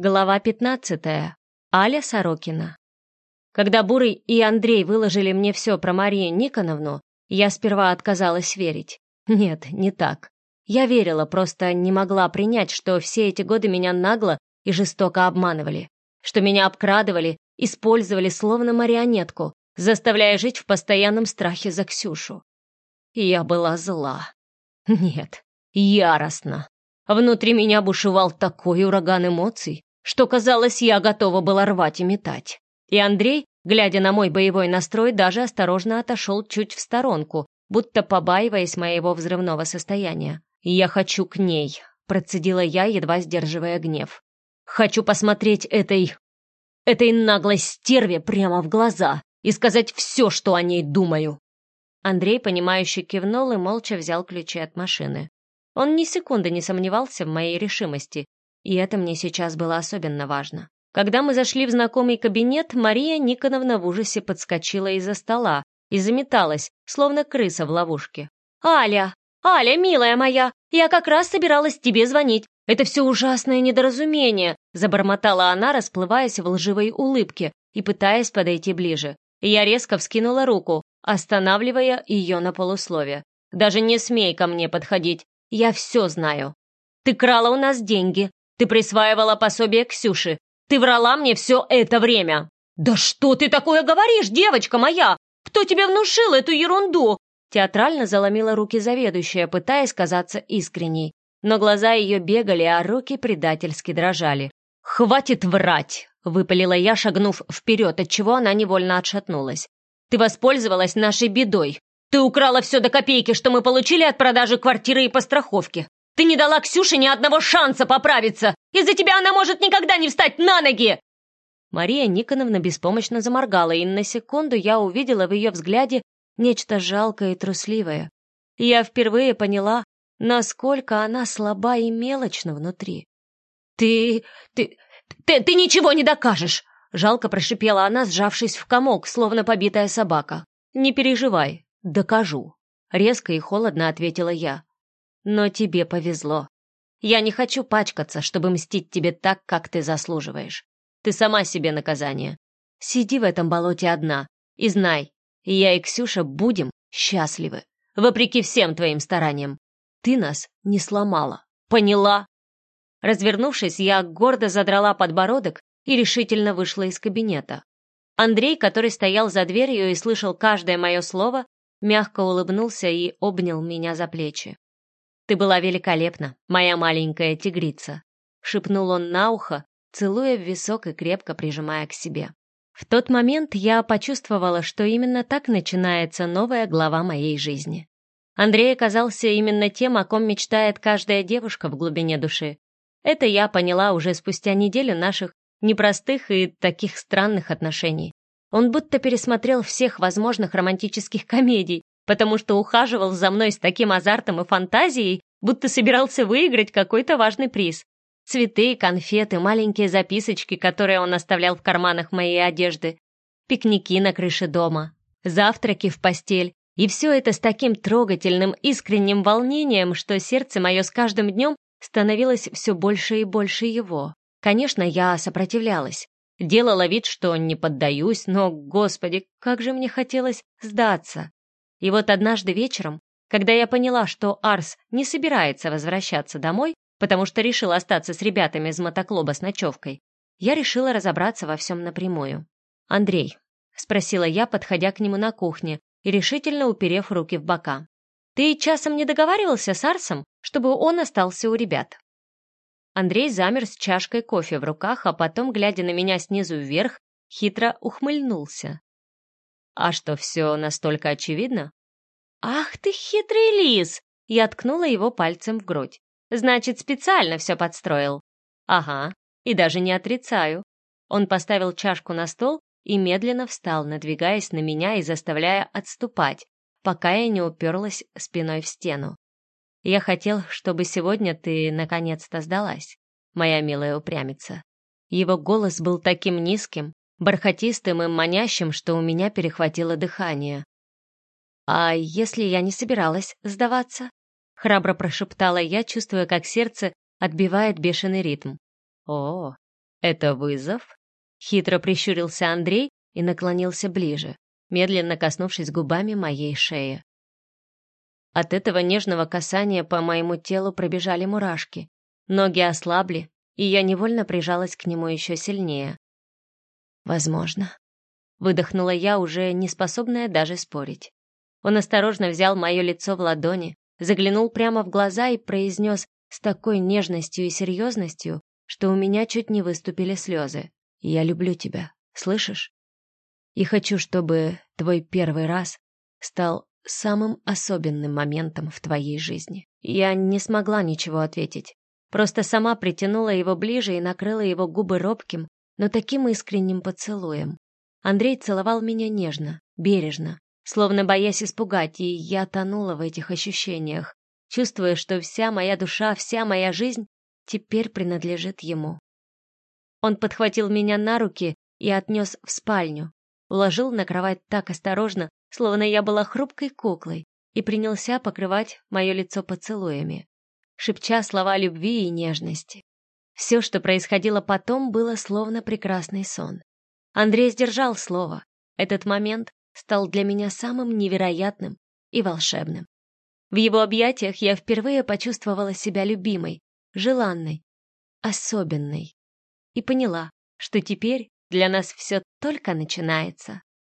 Глава 15. Аля Сорокина. Когда Бурый и Андрей выложили мне все про Марию Никоновну, я сперва отказалась верить. Нет, не так. Я верила, просто не могла принять, что все эти годы меня нагло и жестоко обманывали, что меня обкрадывали, использовали словно марионетку, заставляя жить в постоянном страхе за Ксюшу. Я была зла. Нет, яростно. Внутри меня бушевал такой ураган эмоций, что, казалось, я готова была рвать и метать. И Андрей, глядя на мой боевой настрой, даже осторожно отошел чуть в сторонку, будто побаиваясь моего взрывного состояния. «Я хочу к ней», — процедила я, едва сдерживая гнев. «Хочу посмотреть этой... этой наглой стерве прямо в глаза и сказать все, что о ней думаю». Андрей, понимающе кивнул и молча взял ключи от машины. Он ни секунды не сомневался в моей решимости и это мне сейчас было особенно важно. Когда мы зашли в знакомый кабинет, Мария Никоновна в ужасе подскочила из-за стола и заметалась, словно крыса в ловушке. «Аля! Аля, милая моя! Я как раз собиралась тебе звонить. Это все ужасное недоразумение!» Забормотала она, расплываясь в лживой улыбке и пытаясь подойти ближе. Я резко вскинула руку, останавливая ее на полуслове. «Даже не смей ко мне подходить. Я все знаю. Ты крала у нас деньги, ты присваивала пособие Ксюше. Ты врала мне все это время. Да что ты такое говоришь, девочка моя? Кто тебе внушил эту ерунду? Театрально заломила руки заведующая, пытаясь казаться искренней. Но глаза ее бегали, а руки предательски дрожали. «Хватит врать!» — выпалила я, шагнув вперед, отчего она невольно отшатнулась. «Ты воспользовалась нашей бедой. Ты украла все до копейки, что мы получили от продажи квартиры и по страховке. Ты не дала Ксюше ни одного шанса поправиться! Из-за тебя она может никогда не встать на ноги!» Мария Никоновна беспомощно заморгала, и на секунду я увидела в ее взгляде нечто жалкое и трусливое. Я впервые поняла, насколько она слаба и мелочна внутри. «Ты... ты... ты, ты ничего не докажешь!» Жалко прошипела она, сжавшись в комок, словно побитая собака. «Не переживай, докажу», — резко и холодно ответила я. Но тебе повезло. Я не хочу пачкаться, чтобы мстить тебе так, как ты заслуживаешь. Ты сама себе наказание. Сиди в этом болоте одна и знай, я и Ксюша будем счастливы, вопреки всем твоим стараниям. Ты нас не сломала, поняла? Развернувшись, я гордо задрала подбородок и решительно вышла из кабинета. Андрей, который стоял за дверью и слышал каждое мое слово, мягко улыбнулся и обнял меня за плечи. «Ты была великолепна, моя маленькая тигрица», — шепнул он на ухо, целуя в висок и крепко прижимая к себе. В тот момент я почувствовала, что именно так начинается новая глава моей жизни. Андрей оказался именно тем, о ком мечтает каждая девушка в глубине души. Это я поняла уже спустя неделю наших непростых и таких странных отношений. Он будто пересмотрел всех возможных романтических комедий, потому что ухаживал за мной с таким азартом и фантазией, будто собирался выиграть какой-то важный приз. Цветы, конфеты, маленькие записочки, которые он оставлял в карманах моей одежды, пикники на крыше дома, завтраки в постель. И все это с таким трогательным, искренним волнением, что сердце мое с каждым днем становилось все больше и больше его. Конечно, я сопротивлялась. Делала вид, что не поддаюсь, но, господи, как же мне хотелось сдаться. И вот однажды вечером, когда я поняла, что Арс не собирается возвращаться домой, потому что решил остаться с ребятами из мотоклуба с ночевкой, я решила разобраться во всем напрямую. «Андрей», — спросила я, подходя к нему на кухне и решительно уперев руки в бока, «ты часом не договаривался с Арсом, чтобы он остался у ребят?» Андрей замер с чашкой кофе в руках, а потом, глядя на меня снизу вверх, хитро ухмыльнулся. А что, все настолько очевидно? «Ах ты хитрый лис!» Я ткнула его пальцем в грудь. «Значит, специально все подстроил?» «Ага, и даже не отрицаю». Он поставил чашку на стол и медленно встал, надвигаясь на меня и заставляя отступать, пока я не уперлась спиной в стену. «Я хотел, чтобы сегодня ты наконец-то сдалась, моя милая упрямица». Его голос был таким низким, бархатистым и манящим, что у меня перехватило дыхание. «А если я не собиралась сдаваться?» — храбро прошептала я, чувствуя, как сердце отбивает бешеный ритм. «О, «Это вызов?» Хитро прищурился Андрей и наклонился ближе, медленно коснувшись губами моей шеи. От этого нежного касания по моему телу пробежали мурашки. Ноги ослабли, и я невольно прижалась к нему еще сильнее. «Возможно», — выдохнула я, уже не способная даже спорить. Он осторожно взял мое лицо в ладони, заглянул прямо в глаза и произнес с такой нежностью и серьезностью, что у меня чуть не выступили слезы. «Я люблю тебя, слышишь? И хочу, чтобы твой первый раз стал самым особенным моментом в твоей жизни». Я не смогла ничего ответить. Просто сама притянула его ближе и накрыла его губы робким, но таким искренним поцелуем. Андрей целовал меня нежно, бережно, словно боясь испугать, и я тонула в этих ощущениях, чувствуя, что вся моя душа, вся моя жизнь теперь принадлежит ему. Он подхватил меня на руки и отнес в спальню, уложил на кровать так осторожно, словно я была хрупкой куклой, и принялся покрывать мое лицо поцелуями, шепча слова любви и нежности. Все, что происходило потом, было словно прекрасный сон. Андрей сдержал слово. Этот момент стал для меня самым невероятным и волшебным. В его объятиях я впервые почувствовала себя любимой, желанной, особенной. И поняла, что теперь для нас все только начинается.